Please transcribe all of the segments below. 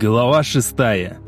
Глава шестая.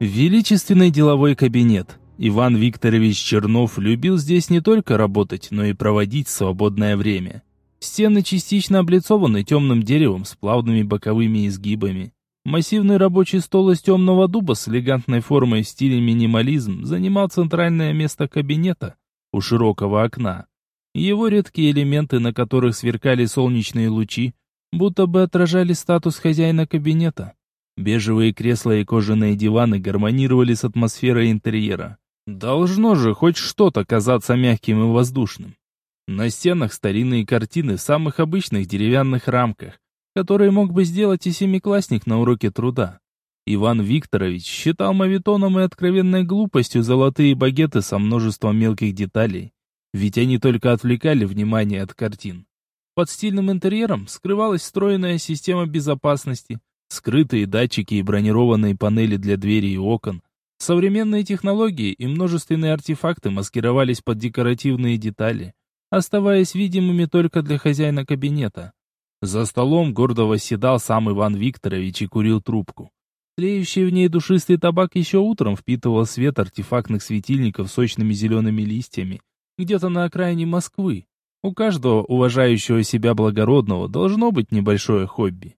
Величественный деловой кабинет. Иван Викторович Чернов любил здесь не только работать, но и проводить свободное время. Стены частично облицованы темным деревом с плавными боковыми изгибами. Массивный рабочий стол из темного дуба с элегантной формой в стиле минимализм занимал центральное место кабинета у широкого окна. Его редкие элементы, на которых сверкали солнечные лучи, будто бы отражали статус хозяина кабинета. Бежевые кресла и кожаные диваны гармонировали с атмосферой интерьера. Должно же хоть что-то казаться мягким и воздушным. На стенах старинные картины в самых обычных деревянных рамках, которые мог бы сделать и семиклассник на уроке труда. Иван Викторович считал мавитоном и откровенной глупостью золотые багеты со множеством мелких деталей, ведь они только отвлекали внимание от картин. Под стильным интерьером скрывалась встроенная система безопасности, скрытые датчики и бронированные панели для дверей и окон. Современные технологии и множественные артефакты маскировались под декоративные детали, оставаясь видимыми только для хозяина кабинета. За столом гордо восседал сам Иван Викторович и курил трубку. Тлеющий в ней душистый табак еще утром впитывал свет артефактных светильников сочными зелеными листьями, где-то на окраине Москвы, у каждого уважающего себя благородного должно быть небольшое хобби.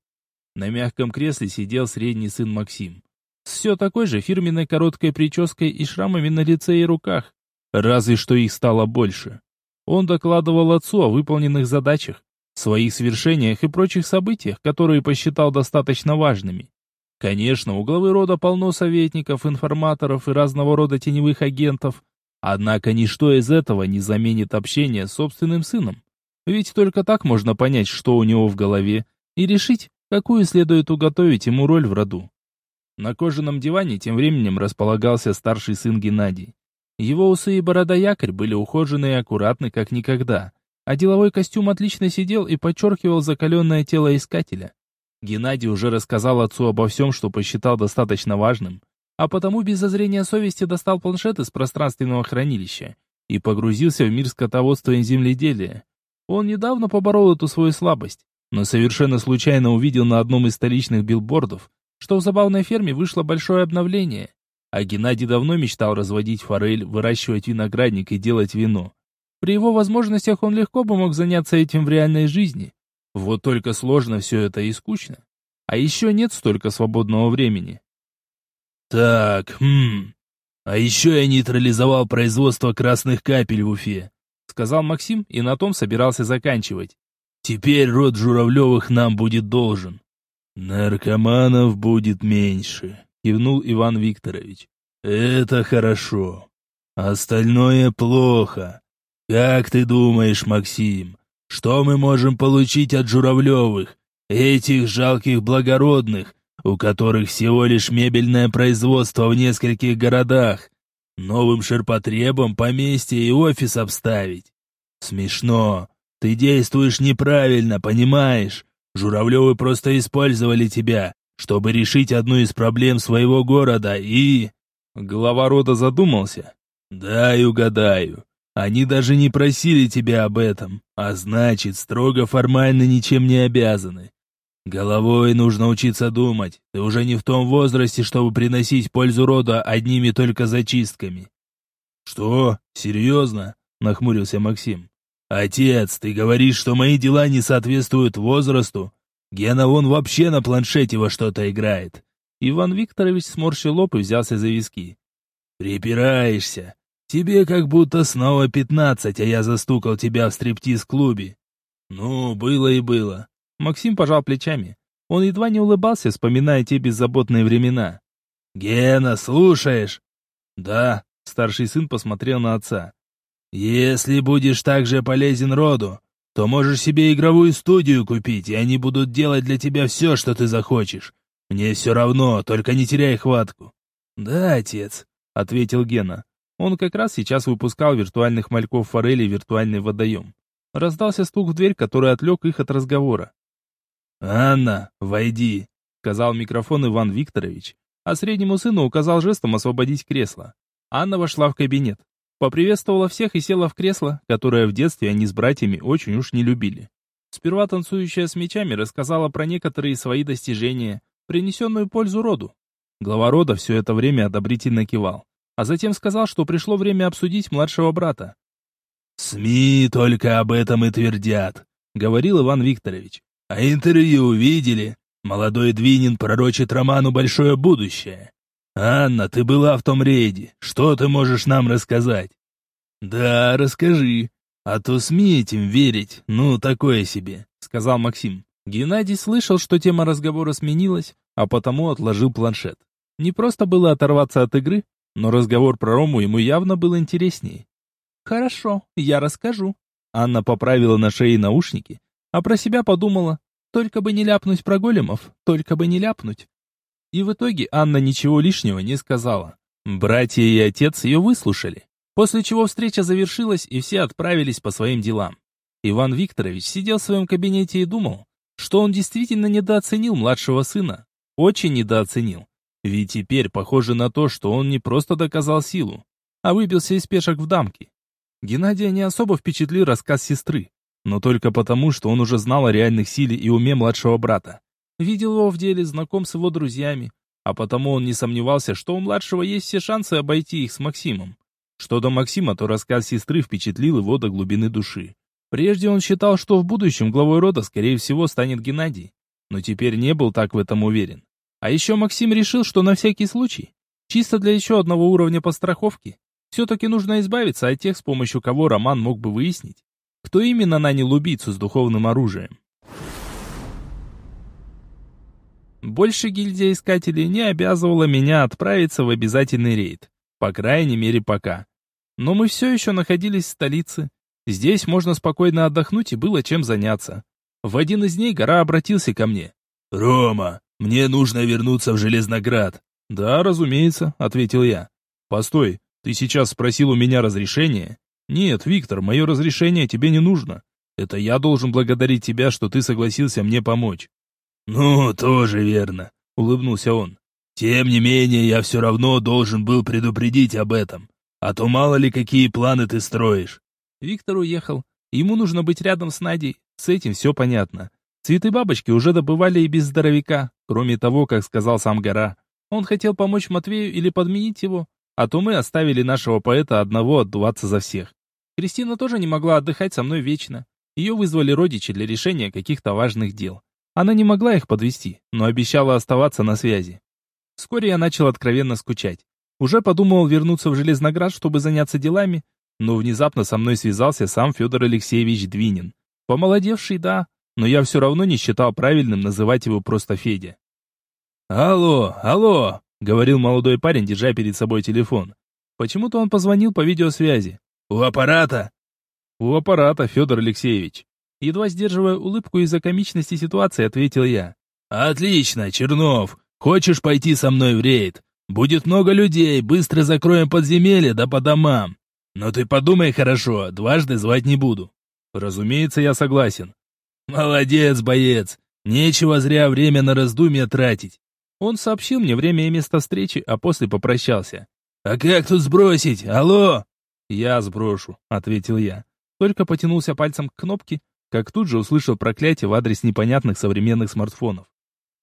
На мягком кресле сидел средний сын Максим. С все такой же фирменной короткой прической и шрамами на лице и руках. Разве что их стало больше. Он докладывал отцу о выполненных задачах, своих свершениях и прочих событиях, которые посчитал достаточно важными. Конечно, у главы рода полно советников, информаторов и разного рода теневых агентов, Однако ничто из этого не заменит общение с собственным сыном. Ведь только так можно понять, что у него в голове, и решить, какую следует уготовить ему роль в роду. На кожаном диване тем временем располагался старший сын Геннадий. Его усы и борода-якорь были ухожены и аккуратны, как никогда, а деловой костюм отлично сидел и подчеркивал закаленное тело искателя. Геннадий уже рассказал отцу обо всем, что посчитал достаточно важным, а потому без зазрения совести достал планшет из пространственного хранилища и погрузился в мир скотоводства и земледелия. Он недавно поборол эту свою слабость, но совершенно случайно увидел на одном из столичных билбордов, что в забавной ферме вышло большое обновление. А Геннадий давно мечтал разводить форель, выращивать виноградник и делать вино. При его возможностях он легко бы мог заняться этим в реальной жизни. Вот только сложно все это и скучно. А еще нет столько свободного времени. «Так, хм... А еще я нейтрализовал производство красных капель в Уфе», сказал Максим и на том собирался заканчивать. «Теперь род Журавлевых нам будет должен». «Наркоманов будет меньше», кивнул Иван Викторович. «Это хорошо. Остальное плохо. Как ты думаешь, Максим, что мы можем получить от Журавлевых, этих жалких благородных, у которых всего лишь мебельное производство в нескольких городах. Новым ширпотребом поместье и офис обставить. Смешно. Ты действуешь неправильно, понимаешь? Журавлевы просто использовали тебя, чтобы решить одну из проблем своего города и...» Глава рода задумался. «Дай угадаю. Они даже не просили тебя об этом, а значит, строго формально ничем не обязаны. Головой нужно учиться думать. Ты уже не в том возрасте, чтобы приносить пользу рода одними только зачистками. Что? Серьезно? Нахмурился Максим. Отец, ты говоришь, что мои дела не соответствуют возрасту? Гена вон вообще на планшете во что-то играет. Иван Викторович сморщил лоб и взялся за виски. Припираешься. Тебе как будто снова пятнадцать, а я застукал тебя в стриптиз-клубе. Ну, было и было. Максим пожал плечами. Он едва не улыбался, вспоминая те беззаботные времена. «Гена, слушаешь?» «Да», — старший сын посмотрел на отца. «Если будешь так же полезен роду, то можешь себе игровую студию купить, и они будут делать для тебя все, что ты захочешь. Мне все равно, только не теряй хватку». «Да, отец», — ответил Гена. Он как раз сейчас выпускал виртуальных мальков форели в виртуальный водоем. Раздался стук в дверь, который отвлек их от разговора. «Анна, войди», — сказал микрофон Иван Викторович, а среднему сыну указал жестом освободить кресло. Анна вошла в кабинет, поприветствовала всех и села в кресло, которое в детстве они с братьями очень уж не любили. Сперва танцующая с мечами рассказала про некоторые свои достижения, принесенную пользу роду. Глава рода все это время одобрительно кивал, а затем сказал, что пришло время обсудить младшего брата. «СМИ только об этом и твердят», — говорил Иван Викторович. «А интервью видели? Молодой Двинин пророчит Роману большое будущее. Анна, ты была в том рейде. Что ты можешь нам рассказать?» «Да, расскажи. А то СМИ этим верить, ну, такое себе», — сказал Максим. Геннадий слышал, что тема разговора сменилась, а потому отложил планшет. Не просто было оторваться от игры, но разговор про Рому ему явно был интереснее. «Хорошо, я расскажу». Анна поправила на шее наушники, а про себя подумала, только бы не ляпнуть про големов, только бы не ляпнуть. И в итоге Анна ничего лишнего не сказала. Братья и отец ее выслушали, после чего встреча завершилась и все отправились по своим делам. Иван Викторович сидел в своем кабинете и думал, что он действительно недооценил младшего сына. Очень недооценил. Ведь теперь похоже на то, что он не просто доказал силу, а выбился из пешек в дамки. Геннадия не особо впечатлил рассказ сестры, но только потому, что он уже знал о реальных силе и уме младшего брата. Видел его в деле, знаком с его друзьями, а потому он не сомневался, что у младшего есть все шансы обойти их с Максимом. Что до Максима, то рассказ сестры впечатлил его до глубины души. Прежде он считал, что в будущем главой рода, скорее всего, станет Геннадий, но теперь не был так в этом уверен. А еще Максим решил, что на всякий случай, чисто для еще одного уровня подстраховки, все-таки нужно избавиться от тех, с помощью кого Роман мог бы выяснить, кто именно нанял убийцу с духовным оружием. Больше гильдия искателей не обязывала меня отправиться в обязательный рейд. По крайней мере, пока. Но мы все еще находились в столице. Здесь можно спокойно отдохнуть и было чем заняться. В один из дней гора обратился ко мне. «Рома, мне нужно вернуться в Железноград». «Да, разумеется», — ответил я. «Постой, ты сейчас спросил у меня разрешения? Нет, Виктор, мое разрешение тебе не нужно. Это я должен благодарить тебя, что ты согласился мне помочь. Ну, тоже верно, улыбнулся он. Тем не менее, я все равно должен был предупредить об этом. А то мало ли какие планы ты строишь. Виктор уехал. Ему нужно быть рядом с Надей. С этим все понятно. Цветы бабочки уже добывали и без здоровяка. Кроме того, как сказал сам Гора, он хотел помочь Матвею или подменить его, а то мы оставили нашего поэта одного отдуваться за всех. Кристина тоже не могла отдыхать со мной вечно. Ее вызвали родичи для решения каких-то важных дел. Она не могла их подвести, но обещала оставаться на связи. Вскоре я начал откровенно скучать. Уже подумал вернуться в Железноград, чтобы заняться делами, но внезапно со мной связался сам Федор Алексеевич Двинин. Помолодевший, да, но я все равно не считал правильным называть его просто Федя. «Алло, алло!» — говорил молодой парень, держа перед собой телефон. Почему-то он позвонил по видеосвязи. «У аппарата?» «У аппарата, Федор Алексеевич». Едва сдерживая улыбку из-за комичности ситуации, ответил я. «Отлично, Чернов. Хочешь пойти со мной в рейд? Будет много людей, быстро закроем подземелье да по домам. Но ты подумай хорошо, дважды звать не буду». «Разумеется, я согласен». «Молодец, боец. Нечего зря время на раздумья тратить. Он сообщил мне время и место встречи, а после попрощался. «А как тут сбросить? Алло!» «Я сброшу», — ответил я. Только потянулся пальцем к кнопке, как тут же услышал проклятие в адрес непонятных современных смартфонов.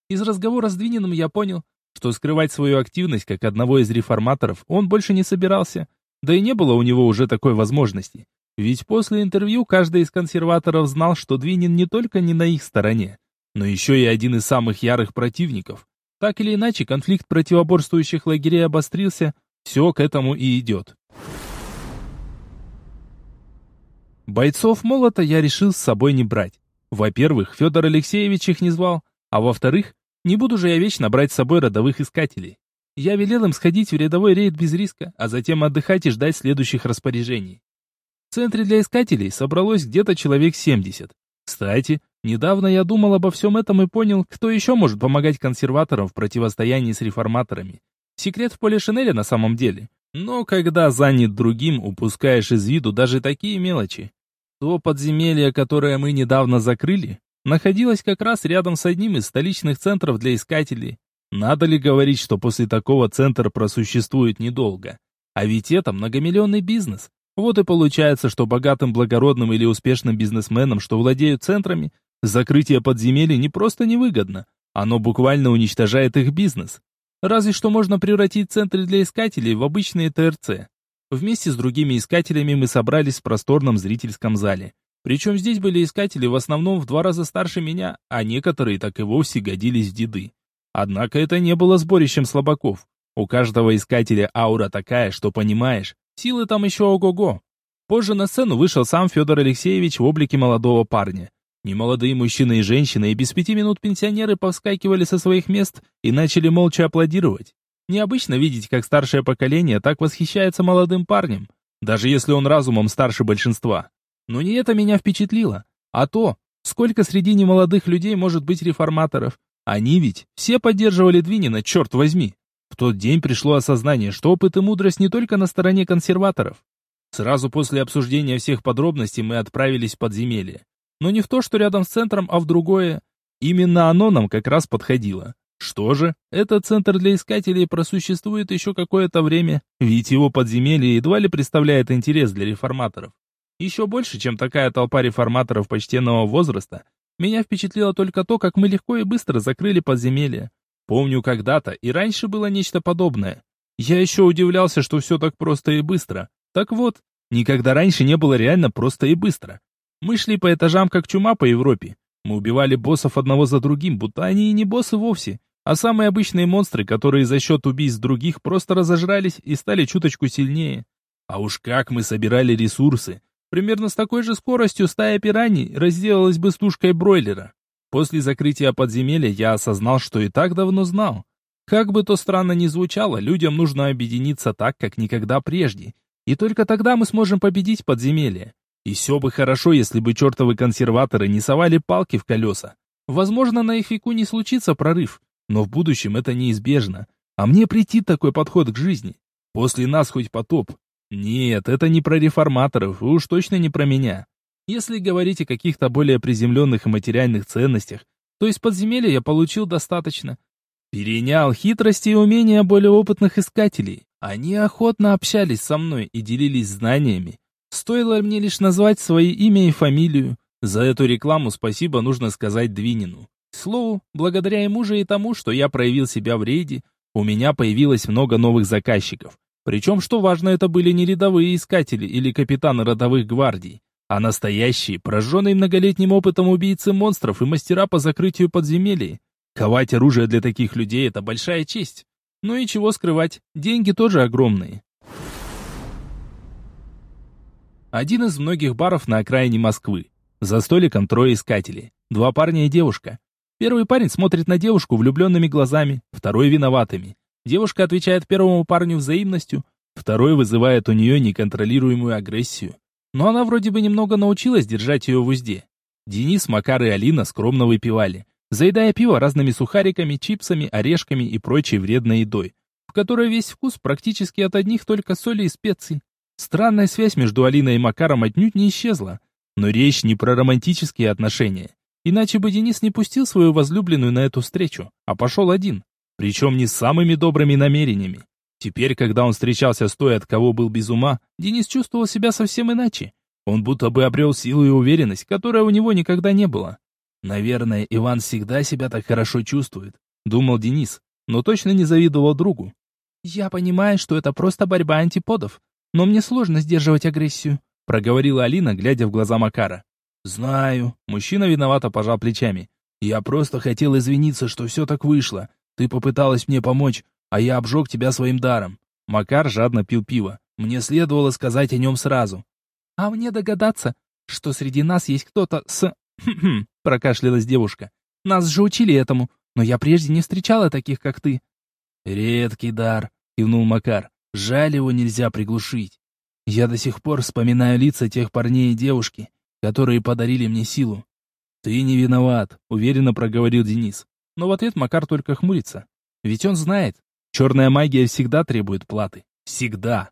Из разговора с Двининым я понял, что скрывать свою активность как одного из реформаторов он больше не собирался, да и не было у него уже такой возможности. Ведь после интервью каждый из консерваторов знал, что Двинин не только не на их стороне, но еще и один из самых ярых противников, так или иначе, конфликт противоборствующих лагерей обострился, все к этому и идет. Бойцов молота я решил с собой не брать. Во-первых, Федор Алексеевич их не звал, а во-вторых, не буду же я вечно брать с собой родовых искателей. Я велел им сходить в рядовой рейд без риска, а затем отдыхать и ждать следующих распоряжений. В центре для искателей собралось где-то человек 70. Кстати, Недавно я думал обо всем этом и понял, кто еще может помогать консерваторам в противостоянии с реформаторами. Секрет в поле Шинеля на самом деле. Но когда занят другим, упускаешь из виду даже такие мелочи. То подземелье, которое мы недавно закрыли, находилось как раз рядом с одним из столичных центров для искателей. Надо ли говорить, что после такого центр просуществует недолго? А ведь это многомиллионный бизнес. Вот и получается, что богатым, благородным или успешным бизнесменам, что владеют центрами, закрытие подземелий не просто невыгодно, оно буквально уничтожает их бизнес. Разве что можно превратить центры для искателей в обычные ТРЦ. Вместе с другими искателями мы собрались в просторном зрительском зале. Причем здесь были искатели в основном в два раза старше меня, а некоторые так и вовсе годились в деды. Однако это не было сборищем слабаков. У каждого искателя аура такая, что понимаешь, силы там еще ого-го. Позже на сцену вышел сам Федор Алексеевич в облике молодого парня. Немолодые мужчины и женщины и без пяти минут пенсионеры повскакивали со своих мест и начали молча аплодировать. Необычно видеть, как старшее поколение так восхищается молодым парнем, даже если он разумом старше большинства. Но не это меня впечатлило, а то, сколько среди немолодых людей может быть реформаторов. Они ведь все поддерживали Двинина, черт возьми. В тот день пришло осознание, что опыт и мудрость не только на стороне консерваторов. Сразу после обсуждения всех подробностей мы отправились в подземелье. Но не в то, что рядом с центром, а в другое. Именно оно нам как раз подходило. Что же, этот центр для искателей просуществует еще какое-то время, ведь его подземелье едва ли представляет интерес для реформаторов. Еще больше, чем такая толпа реформаторов почтенного возраста, меня впечатлило только то, как мы легко и быстро закрыли подземелье. Помню, когда-то и раньше было нечто подобное. Я еще удивлялся, что все так просто и быстро. Так вот, никогда раньше не было реально просто и быстро. Мы шли по этажам, как чума по Европе. Мы убивали боссов одного за другим, будто они и не боссы вовсе, а самые обычные монстры, которые за счет убийств других просто разожрались и стали чуточку сильнее. А уж как мы собирали ресурсы, Примерно с такой же скоростью стая пираний разделалась бы с тушкой бройлера. После закрытия подземелья я осознал, что и так давно знал. Как бы то странно ни звучало, людям нужно объединиться так, как никогда прежде. И только тогда мы сможем победить подземелье. И все бы хорошо, если бы чертовы консерваторы не совали палки в колеса. Возможно, на их веку не случится прорыв, но в будущем это неизбежно. А мне прийти такой подход к жизни. После нас хоть потоп, нет, это не про реформаторов, и уж точно не про меня. Если говорить о каких-то более приземленных и материальных ценностях, то из подземелья я получил достаточно. Перенял хитрости и умения более опытных искателей. Они охотно общались со мной и делились знаниями. Стоило мне лишь назвать свои имя и фамилию. За эту рекламу спасибо нужно сказать Двинину. Слову, благодаря ему же и тому, что я проявил себя в рейде, у меня появилось много новых заказчиков. Причем, что важно, это были не рядовые искатели или капитаны родовых гвардий, а настоящие, прожженные многолетним опытом убийцы монстров и мастера по закрытию подземелий. Ковать оружие для таких людей – это большая честь. Ну и чего скрывать, деньги тоже огромные. Один из многих баров на окраине Москвы. За столиком трое искателей. Два парня и девушка. Первый парень смотрит на девушку влюбленными глазами, второй виноватыми. Девушка отвечает первому парню взаимностью, второй вызывает у нее неконтролируемую агрессию. Но она вроде бы немного научилась держать ее в узде. Денис, Макар и Алина скромно выпивали, заедая пиво разными сухариками, чипсами, орешками и прочей вредной едой, в которой весь вкус практически от одних только соли и специй. Странная связь между Алиной и Макаром отнюдь не исчезла. Но речь не про романтические отношения. Иначе бы Денис не пустил свою возлюбленную на эту встречу, а пошел один. Причем не с самыми добрыми намерениями. Теперь, когда он встречался с той, от кого был без ума, Денис чувствовал себя совсем иначе. Он будто бы обрел силу и уверенность, которой у него никогда не было. «Наверное, Иван всегда себя так хорошо чувствует», — думал Денис, но точно не завидовал другу. «Я понимаю, что это просто борьба антиподов, но мне сложно сдерживать агрессию», — проговорила Алина, глядя в глаза Макара. «Знаю», — мужчина виновато пожал плечами. «Я просто хотел извиниться, что все так вышло. Ты попыталась мне помочь, а я обжег тебя своим даром. Макар жадно пил пиво. Мне следовало сказать о нем сразу. А мне догадаться, что среди нас есть кто-то с... Прокашлялась девушка. Нас же учили этому, но я прежде не встречала таких, как ты. Редкий дар, кивнул Макар. Жаль, его нельзя приглушить. Я до сих пор вспоминаю лица тех парней и девушки, которые подарили мне силу. Ты не виноват, уверенно проговорил Денис. Но в ответ Макар только хмурится. Ведь он знает, черная магия всегда требует платы. Всегда.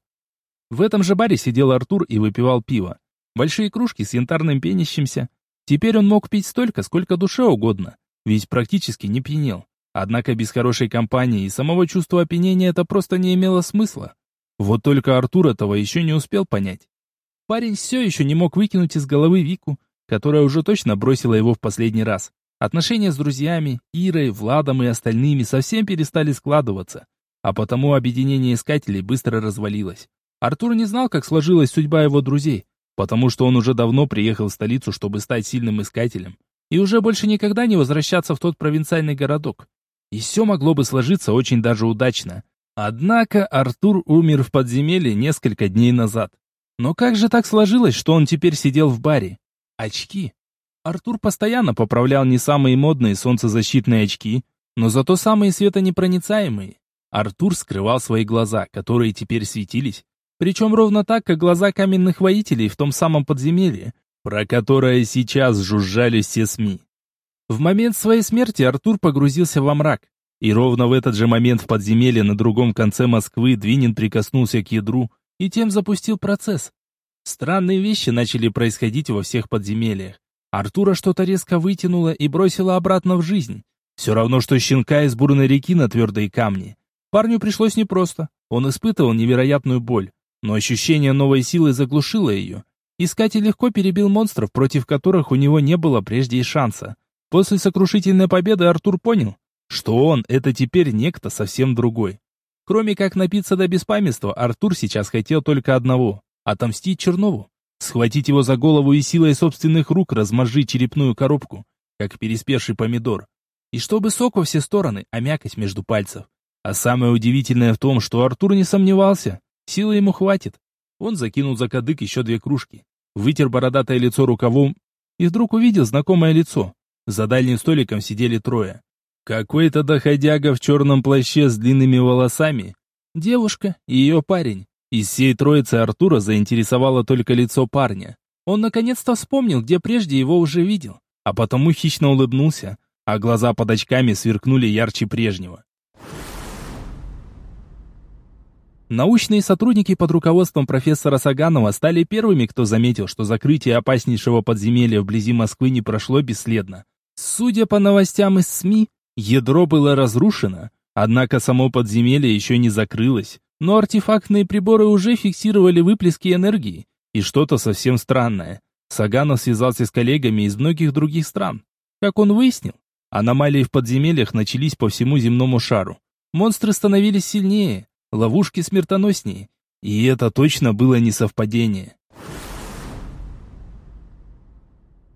В этом же баре сидел Артур и выпивал пиво. Большие кружки с янтарным пенящимся. Теперь он мог пить столько, сколько душе угодно, ведь практически не пьянел. Однако без хорошей компании и самого чувства опьянения это просто не имело смысла. Вот только Артур этого еще не успел понять. Парень все еще не мог выкинуть из головы Вику, которая уже точно бросила его в последний раз. Отношения с друзьями, Ирой, Владом и остальными совсем перестали складываться, а потому объединение искателей быстро развалилось. Артур не знал, как сложилась судьба его друзей, потому что он уже давно приехал в столицу, чтобы стать сильным искателем, и уже больше никогда не возвращаться в тот провинциальный городок. И все могло бы сложиться очень даже удачно. Однако Артур умер в подземелье несколько дней назад. Но как же так сложилось, что он теперь сидел в баре? Очки. Артур постоянно поправлял не самые модные солнцезащитные очки, но зато самые светонепроницаемые. Артур скрывал свои глаза, которые теперь светились, причем ровно так, как глаза каменных воителей в том самом подземелье, про которое сейчас жужжали все СМИ. В момент своей смерти Артур погрузился во мрак, и ровно в этот же момент в подземелье на другом конце Москвы Двинин прикоснулся к ядру и тем запустил процесс. Странные вещи начали происходить во всех подземельях. Артура что-то резко вытянуло и бросило обратно в жизнь. Все равно, что щенка из бурной реки на твердые камни. Парню пришлось непросто. Он испытывал невероятную боль, но ощущение новой силы заглушило ее. Искатель легко перебил монстров, против которых у него не было прежде и шанса. После сокрушительной победы Артур понял, что он — это теперь некто совсем другой. Кроме как напиться до беспамятства, Артур сейчас хотел только одного — отомстить Чернову. Схватить его за голову и силой собственных рук размозжить черепную коробку, как переспевший помидор. И чтобы сок во все стороны, а мякоть между пальцев. А самое удивительное в том, что Артур не сомневался. Силы ему хватит. Он закинул за кадык еще две кружки, вытер бородатое лицо рукавом и вдруг увидел знакомое лицо. За дальним столиком сидели трое. Какой-то доходяга в черном плаще с длинными волосами, девушка и ее парень. Из всей троицы Артура заинтересовало только лицо парня. Он наконец-то вспомнил, где прежде его уже видел, а потому хищно улыбнулся, а глаза под очками сверкнули ярче прежнего. Научные сотрудники под руководством профессора Саганова стали первыми, кто заметил, что закрытие опаснейшего подземелья вблизи Москвы не прошло бесследно. Судя по новостям из СМИ, ядро было разрушено, однако само подземелье еще не закрылось, но артефактные приборы уже фиксировали выплески энергии, и что-то совсем странное. Саганов связался с коллегами из многих других стран. Как он выяснил, аномалии в подземельях начались по всему земному шару. Монстры становились сильнее, ловушки смертоноснее. И это точно было не совпадение.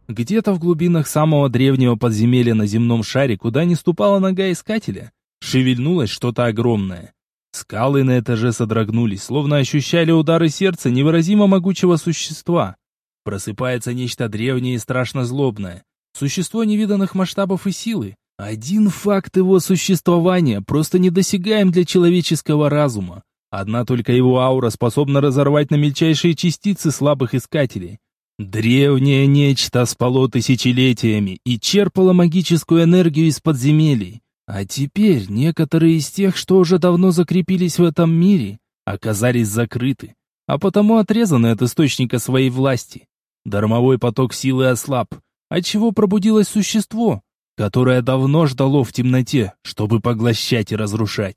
Где-то в глубинах самого древнего подземелья на земном шаре, куда не ступала нога искателя, шевельнулось что-то огромное. Скалы на этаже содрогнулись, словно ощущали удары сердца невыразимо могучего существа. Просыпается нечто древнее и страшно злобное. Существо невиданных масштабов и силы, один факт его существования просто недосягаем для человеческого разума. Одна только его аура способна разорвать на мельчайшие частицы слабых искателей. Древнее нечто спало тысячелетиями и черпало магическую энергию из подземелий. А теперь некоторые из тех, что уже давно закрепились в этом мире, оказались закрыты, а потому отрезаны от источника своей власти. Дармовой поток силы ослаб, отчего пробудилось существо, которое давно ждало в темноте, чтобы поглощать и разрушать.